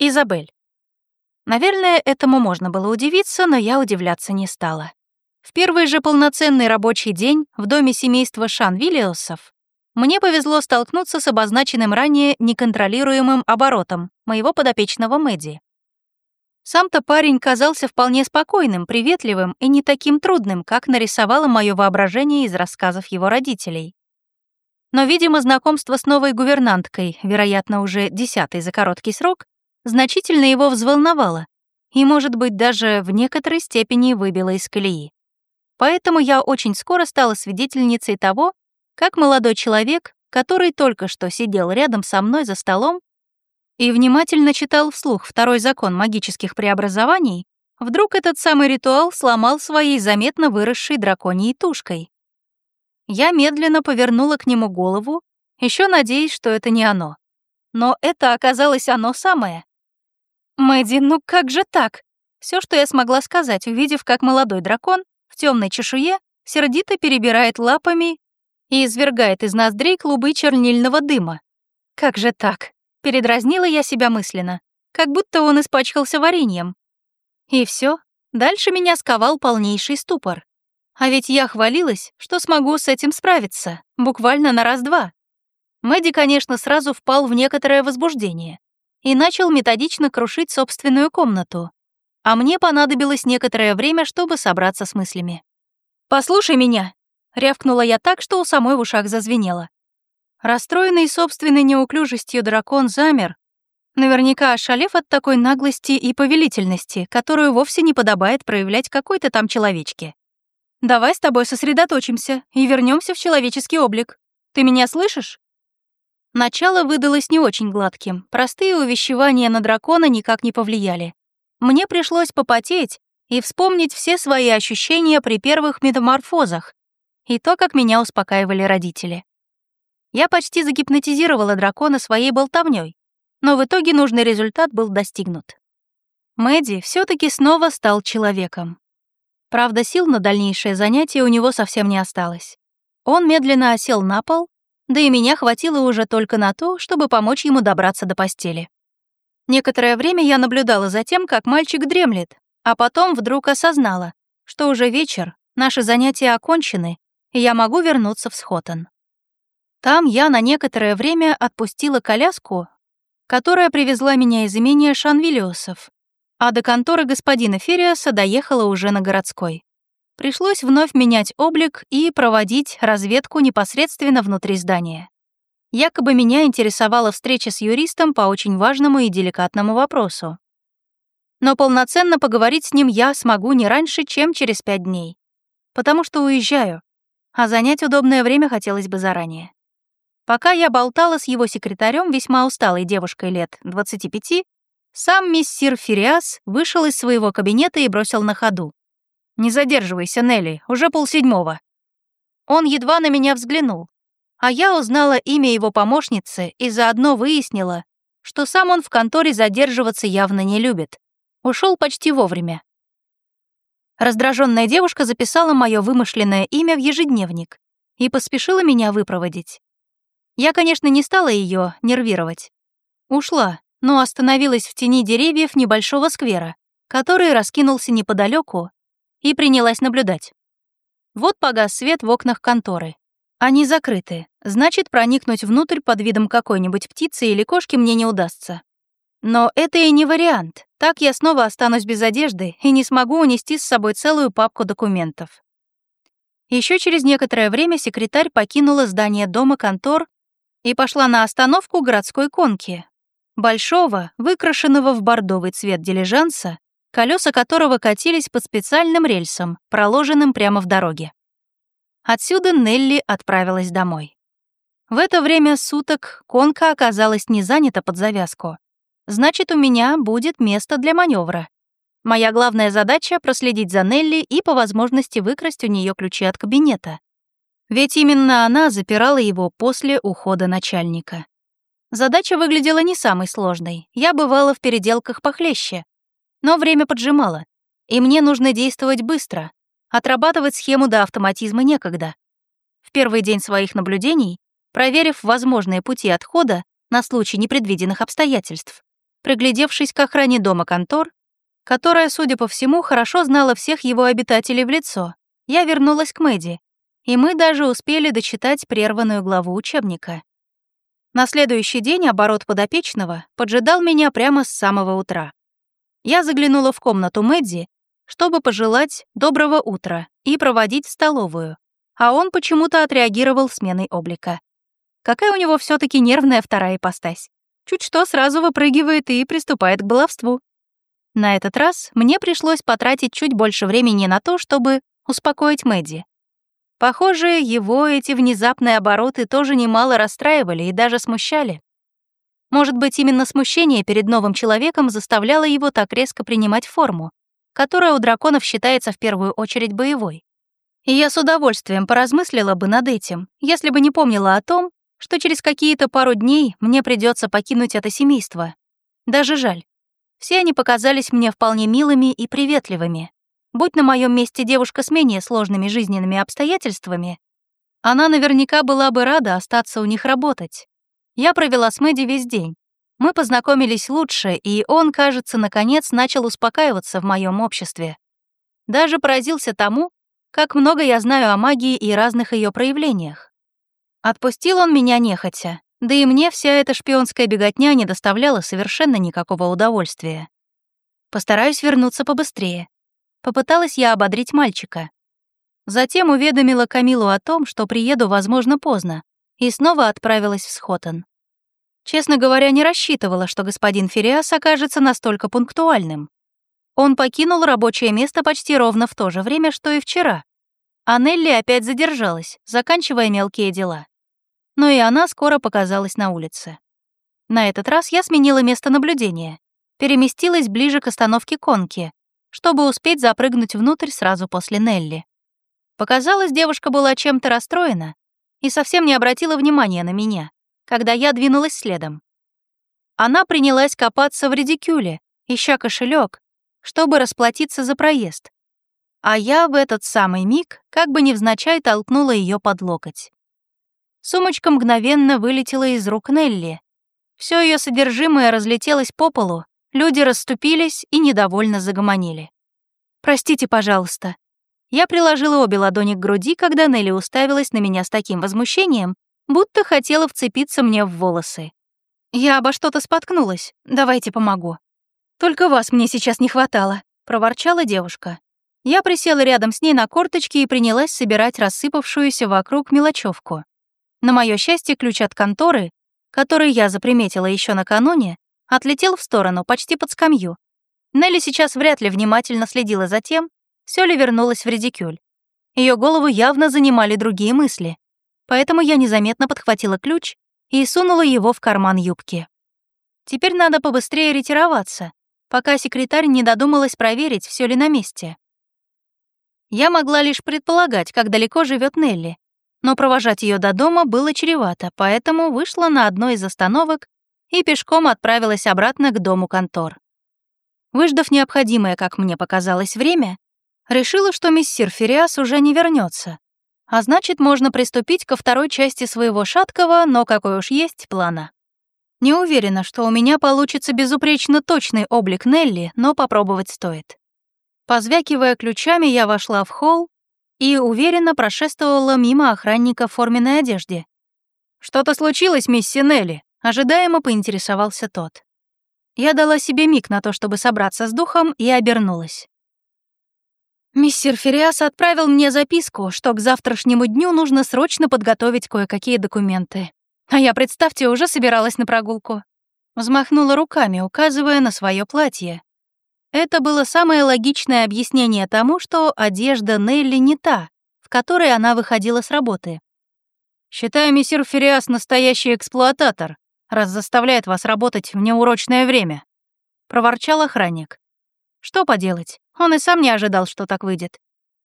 Изабель. Наверное, этому можно было удивиться, но я удивляться не стала. В первый же полноценный рабочий день в доме семейства Шан Виллиусов мне повезло столкнуться с обозначенным ранее неконтролируемым оборотом моего подопечного Мэдди. Сам-то парень казался вполне спокойным, приветливым и не таким трудным, как нарисовало мое воображение из рассказов его родителей. Но, видимо, знакомство с новой гувернанткой, вероятно, уже десятый за короткий срок, значительно его взволновало и, может быть, даже в некоторой степени выбило из колеи. Поэтому я очень скоро стала свидетельницей того, как молодой человек, который только что сидел рядом со мной за столом и внимательно читал вслух второй закон магических преобразований, вдруг этот самый ритуал сломал своей заметно выросшей драконьей тушкой. Я медленно повернула к нему голову, еще надеясь, что это не оно. Но это оказалось оно самое. «Мэдди, ну как же так?» Все, что я смогла сказать, увидев, как молодой дракон в темной чешуе сердито перебирает лапами и извергает из ноздрей клубы чернильного дыма. Как же так? Передразнила я себя мысленно, как будто он испачкался вареньем. И все. Дальше меня сковал полнейший ступор. А ведь я хвалилась, что смогу с этим справиться, буквально на раз-два. Мэдди, конечно, сразу впал в некоторое возбуждение и начал методично крушить собственную комнату. А мне понадобилось некоторое время, чтобы собраться с мыслями. «Послушай меня!» — рявкнула я так, что у самой в ушах зазвенело. Расстроенный собственной неуклюжестью дракон замер, наверняка ошалев от такой наглости и повелительности, которую вовсе не подобает проявлять какой-то там человечке. «Давай с тобой сосредоточимся и вернемся в человеческий облик. Ты меня слышишь?» Начало выдалось не очень гладким, простые увещевания на дракона никак не повлияли. Мне пришлось попотеть и вспомнить все свои ощущения при первых метаморфозах и то, как меня успокаивали родители. Я почти загипнотизировала дракона своей болтовней, но в итоге нужный результат был достигнут. Мэдди все таки снова стал человеком. Правда, сил на дальнейшее занятие у него совсем не осталось. Он медленно осел на пол да и меня хватило уже только на то, чтобы помочь ему добраться до постели. Некоторое время я наблюдала за тем, как мальчик дремлет, а потом вдруг осознала, что уже вечер, наши занятия окончены, и я могу вернуться в Схотон. Там я на некоторое время отпустила коляску, которая привезла меня из имения Шанвилиусов, а до конторы господина Фериаса доехала уже на городской. Пришлось вновь менять облик и проводить разведку непосредственно внутри здания. Якобы меня интересовала встреча с юристом по очень важному и деликатному вопросу. Но полноценно поговорить с ним я смогу не раньше, чем через пять дней. Потому что уезжаю, а занять удобное время хотелось бы заранее. Пока я болтала с его секретарем, весьма усталой девушкой лет 25, сам миссир Фериас вышел из своего кабинета и бросил на ходу. «Не задерживайся, Нелли, уже полседьмого». Он едва на меня взглянул, а я узнала имя его помощницы и заодно выяснила, что сам он в конторе задерживаться явно не любит. Ушел почти вовремя. Раздраженная девушка записала мое вымышленное имя в ежедневник и поспешила меня выпроводить. Я, конечно, не стала ее нервировать. Ушла, но остановилась в тени деревьев небольшого сквера, который раскинулся неподалеку и принялась наблюдать. Вот погас свет в окнах конторы. Они закрыты, значит, проникнуть внутрь под видом какой-нибудь птицы или кошки мне не удастся. Но это и не вариант. Так я снова останусь без одежды и не смогу унести с собой целую папку документов. Еще через некоторое время секретарь покинула здание дома контор и пошла на остановку городской конки. Большого, выкрашенного в бордовый цвет дилижанса, колеса которого катились под специальным рельсом, проложенным прямо в дороге. Отсюда Нелли отправилась домой. В это время суток конка оказалась не занята под завязку. Значит, у меня будет место для маневра. Моя главная задача — проследить за Нелли и по возможности выкрасть у нее ключи от кабинета. Ведь именно она запирала его после ухода начальника. Задача выглядела не самой сложной. Я бывала в переделках похлеще, но время поджимало, и мне нужно действовать быстро. Отрабатывать схему до автоматизма некогда. В первый день своих наблюдений, проверив возможные пути отхода на случай непредвиденных обстоятельств, приглядевшись к охране дома контор, которая, судя по всему, хорошо знала всех его обитателей в лицо, я вернулась к Мэдди, и мы даже успели дочитать прерванную главу учебника. На следующий день оборот подопечного поджидал меня прямо с самого утра. Я заглянула в комнату Мэдди, чтобы пожелать доброго утра и проводить в столовую, а он почему-то отреагировал сменой облика. Какая у него все таки нервная вторая ипостась. Чуть что сразу выпрыгивает и приступает к баловству. На этот раз мне пришлось потратить чуть больше времени на то, чтобы успокоить Мэдди. Похоже, его эти внезапные обороты тоже немало расстраивали и даже смущали. Может быть, именно смущение перед новым человеком заставляло его так резко принимать форму, которая у драконов считается в первую очередь боевой. И я с удовольствием поразмыслила бы над этим, если бы не помнила о том, что через какие-то пару дней мне придется покинуть это семейство. Даже жаль. Все они показались мне вполне милыми и приветливыми. Будь на моем месте девушка с менее сложными жизненными обстоятельствами, она наверняка была бы рада остаться у них работать. Я провела с Мэдди весь день. Мы познакомились лучше, и он, кажется, наконец начал успокаиваться в моем обществе. Даже поразился тому, как много я знаю о магии и разных ее проявлениях. Отпустил он меня нехотя, да и мне вся эта шпионская беготня не доставляла совершенно никакого удовольствия. Постараюсь вернуться побыстрее. Попыталась я ободрить мальчика. Затем уведомила Камилу о том, что приеду, возможно, поздно, и снова отправилась в Схотон. Честно говоря, не рассчитывала, что господин Фериас окажется настолько пунктуальным. Он покинул рабочее место почти ровно в то же время, что и вчера. А Нелли опять задержалась, заканчивая мелкие дела. Но и она скоро показалась на улице. На этот раз я сменила место наблюдения, переместилась ближе к остановке конки, чтобы успеть запрыгнуть внутрь сразу после Нелли. Показалось, девушка была чем-то расстроена и совсем не обратила внимания на меня, когда я двинулась следом. Она принялась копаться в редикюле, ища кошелек, чтобы расплатиться за проезд. А я в этот самый миг как бы невзначай толкнула ее под локоть. Сумочка мгновенно вылетела из рук Нелли. Все ее содержимое разлетелось по полу, люди расступились и недовольно загомонили. «Простите, пожалуйста». Я приложила обе ладони к груди, когда Нелли уставилась на меня с таким возмущением, будто хотела вцепиться мне в волосы. «Я обо что-то споткнулась, давайте помогу». «Только вас мне сейчас не хватало», — проворчала девушка. Я присела рядом с ней на корточки и принялась собирать рассыпавшуюся вокруг мелочевку. На мое счастье, ключ от конторы, который я заприметила еще накануне, отлетел в сторону, почти под скамью. Нелли сейчас вряд ли внимательно следила за тем, все ли вернулось в редикюль. Ее голову явно занимали другие мысли, поэтому я незаметно подхватила ключ и сунула его в карман юбки. Теперь надо побыстрее ретироваться, пока секретарь не додумалась проверить, все ли на месте. Я могла лишь предполагать, как далеко живет Нелли, но провожать ее до дома было чревато, поэтому вышла на одной из остановок и пешком отправилась обратно к дому контор. Выждав необходимое, как мне показалось, время, решила, что миссир Фериас уже не вернется, а значит, можно приступить ко второй части своего шаткого, но какой уж есть, плана. Не уверена, что у меня получится безупречно точный облик Нелли, но попробовать стоит. Позвякивая ключами, я вошла в холл и уверенно прошествовала мимо охранника в форменной одежде. «Что-то случилось, мисс Нелли?» — ожидаемо поинтересовался тот. Я дала себе миг на то, чтобы собраться с духом, и обернулась. Миссир Фериас отправил мне записку, что к завтрашнему дню нужно срочно подготовить кое-какие документы. А я, представьте, уже собиралась на прогулку. Взмахнула руками, указывая на свое платье. Это было самое логичное объяснение тому, что одежда Нелли не та, в которой она выходила с работы. «Считаю, мессир Фериас настоящий эксплуататор, раз заставляет вас работать в неурочное время», — проворчал охранник. «Что поделать, он и сам не ожидал, что так выйдет».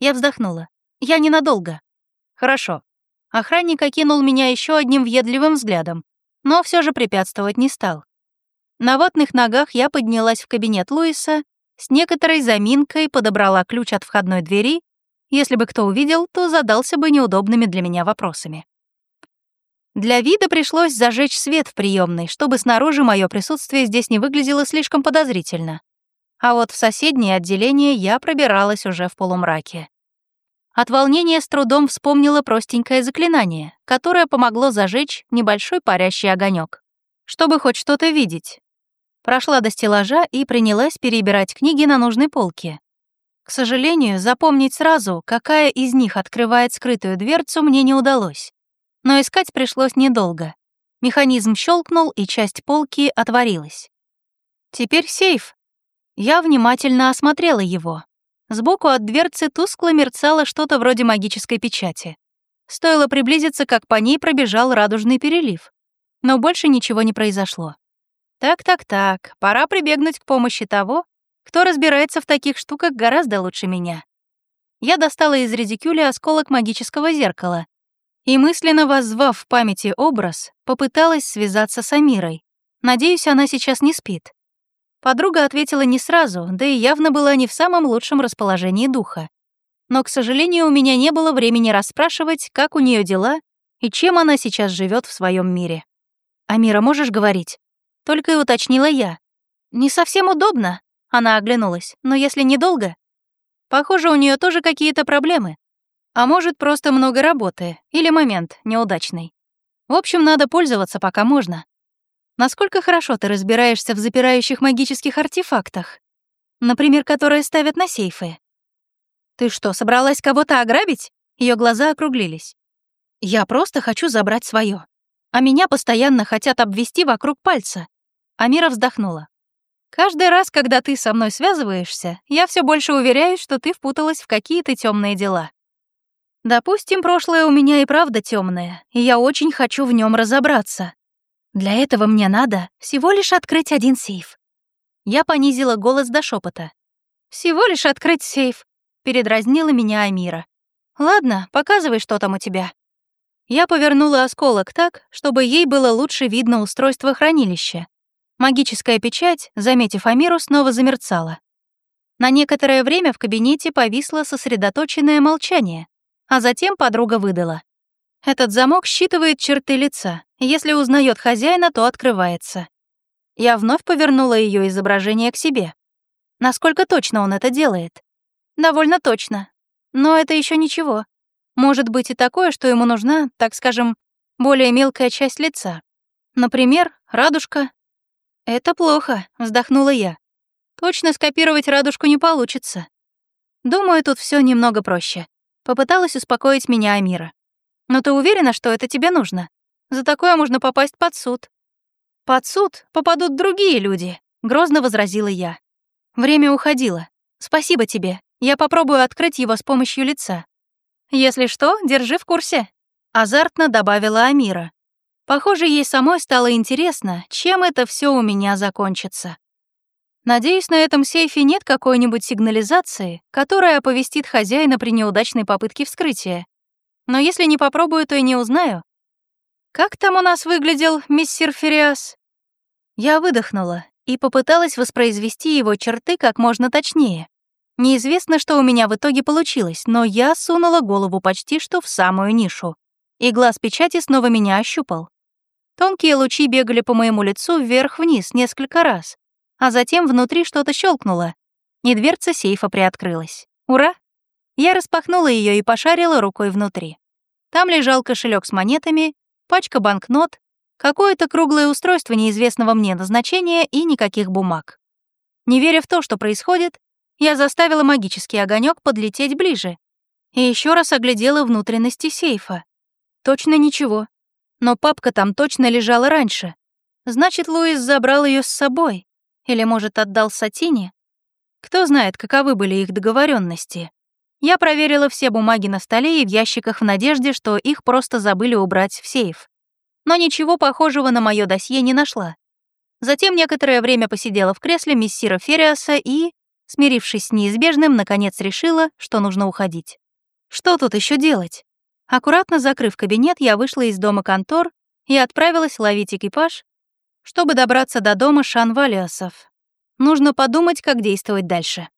Я вздохнула. «Я ненадолго». «Хорошо, Охранник окинул меня еще одним въедливым взглядом, но все же препятствовать не стал. На ватных ногах я поднялась в кабинет Луиса, с некоторой заминкой подобрала ключ от входной двери. Если бы кто увидел, то задался бы неудобными для меня вопросами. Для вида пришлось зажечь свет в приемной, чтобы снаружи мое присутствие здесь не выглядело слишком подозрительно. А вот в соседнее отделение я пробиралась уже в полумраке. От волнения с трудом вспомнила простенькое заклинание, которое помогло зажечь небольшой парящий огонек, чтобы хоть что-то видеть. Прошла до стеллажа и принялась перебирать книги на нужной полке. К сожалению, запомнить сразу, какая из них открывает скрытую дверцу, мне не удалось. Но искать пришлось недолго. Механизм щелкнул, и часть полки отворилась. Теперь сейф. Я внимательно осмотрела его. Сбоку от дверцы тускло мерцало что-то вроде магической печати. Стоило приблизиться, как по ней пробежал радужный перелив. Но больше ничего не произошло. Так-так-так, пора прибегнуть к помощи того, кто разбирается в таких штуках гораздо лучше меня. Я достала из редикюля осколок магического зеркала и, мысленно воззвав в памяти образ, попыталась связаться с Амирой. Надеюсь, она сейчас не спит. Подруга ответила не сразу, да и явно была не в самом лучшем расположении духа. Но, к сожалению, у меня не было времени расспрашивать, как у нее дела и чем она сейчас живет в своем мире. «Амира, можешь говорить?» Только и уточнила я. «Не совсем удобно», — она оглянулась, «но если недолго...» Похоже, у нее тоже какие-то проблемы. А может, просто много работы или момент неудачный. В общем, надо пользоваться, пока можно. Насколько хорошо ты разбираешься в запирающих магических артефактах? Например, которые ставят на сейфы. Ты что, собралась кого-то ограбить? Ее глаза округлились. Я просто хочу забрать свое. А меня постоянно хотят обвести вокруг пальца. Амира вздохнула. Каждый раз, когда ты со мной связываешься, я все больше уверяюсь, что ты впуталась в какие-то темные дела. Допустим, прошлое у меня и правда темное, и я очень хочу в нем разобраться. Для этого мне надо всего лишь открыть один сейф. Я понизила голос до шепота. Всего лишь открыть сейф, передразнила меня Амира. Ладно, показывай, что там у тебя. Я повернула осколок так, чтобы ей было лучше видно устройство хранилища. Магическая печать, заметив Амиру, снова замерцала. На некоторое время в кабинете повисло сосредоточенное молчание, а затем подруга выдала. Этот замок считывает черты лица. Если узнает хозяина, то открывается. Я вновь повернула ее изображение к себе. Насколько точно он это делает? Довольно точно. Но это еще ничего. Может быть и такое, что ему нужна, так скажем, более мелкая часть лица. Например, радужка. Это плохо, вздохнула я. Точно скопировать радужку не получится. Думаю, тут все немного проще. Попыталась успокоить меня Амира. Но ты уверена, что это тебе нужно? За такое можно попасть под суд. Под суд попадут другие люди, грозно возразила я. Время уходило. Спасибо тебе. Я попробую открыть его с помощью лица. Если что, держи в курсе, азартно добавила Амира. Похоже, ей самой стало интересно, чем это все у меня закончится. Надеюсь, на этом сейфе нет какой-нибудь сигнализации, которая оповестит хозяина при неудачной попытке вскрытия. Но если не попробую, то и не узнаю. Как там у нас выглядел мистер Фериас? Я выдохнула и попыталась воспроизвести его черты как можно точнее. Неизвестно, что у меня в итоге получилось, но я сунула голову почти что в самую нишу. И глаз печати снова меня ощупал. Тонкие лучи бегали по моему лицу вверх-вниз несколько раз, а затем внутри что-то щелкнуло, и дверца сейфа приоткрылась. Ура! Я распахнула ее и пошарила рукой внутри. Там лежал кошелек с монетами, пачка банкнот, какое-то круглое устройство неизвестного мне назначения и никаких бумаг. Не веря в то, что происходит, я заставила магический огонек подлететь ближе и еще раз оглядела внутренности сейфа. Точно ничего. Но папка там точно лежала раньше. Значит, Луис забрал ее с собой. Или, может, отдал Сатине? Кто знает, каковы были их договоренности. Я проверила все бумаги на столе и в ящиках в надежде, что их просто забыли убрать в сейф. Но ничего похожего на мое досье не нашла. Затем некоторое время посидела в кресле миссира Фериаса и, смирившись с неизбежным, наконец решила, что нужно уходить. Что тут еще делать? Аккуратно закрыв кабинет, я вышла из дома контор и отправилась ловить экипаж, чтобы добраться до дома Шанвалиасов. Нужно подумать, как действовать дальше.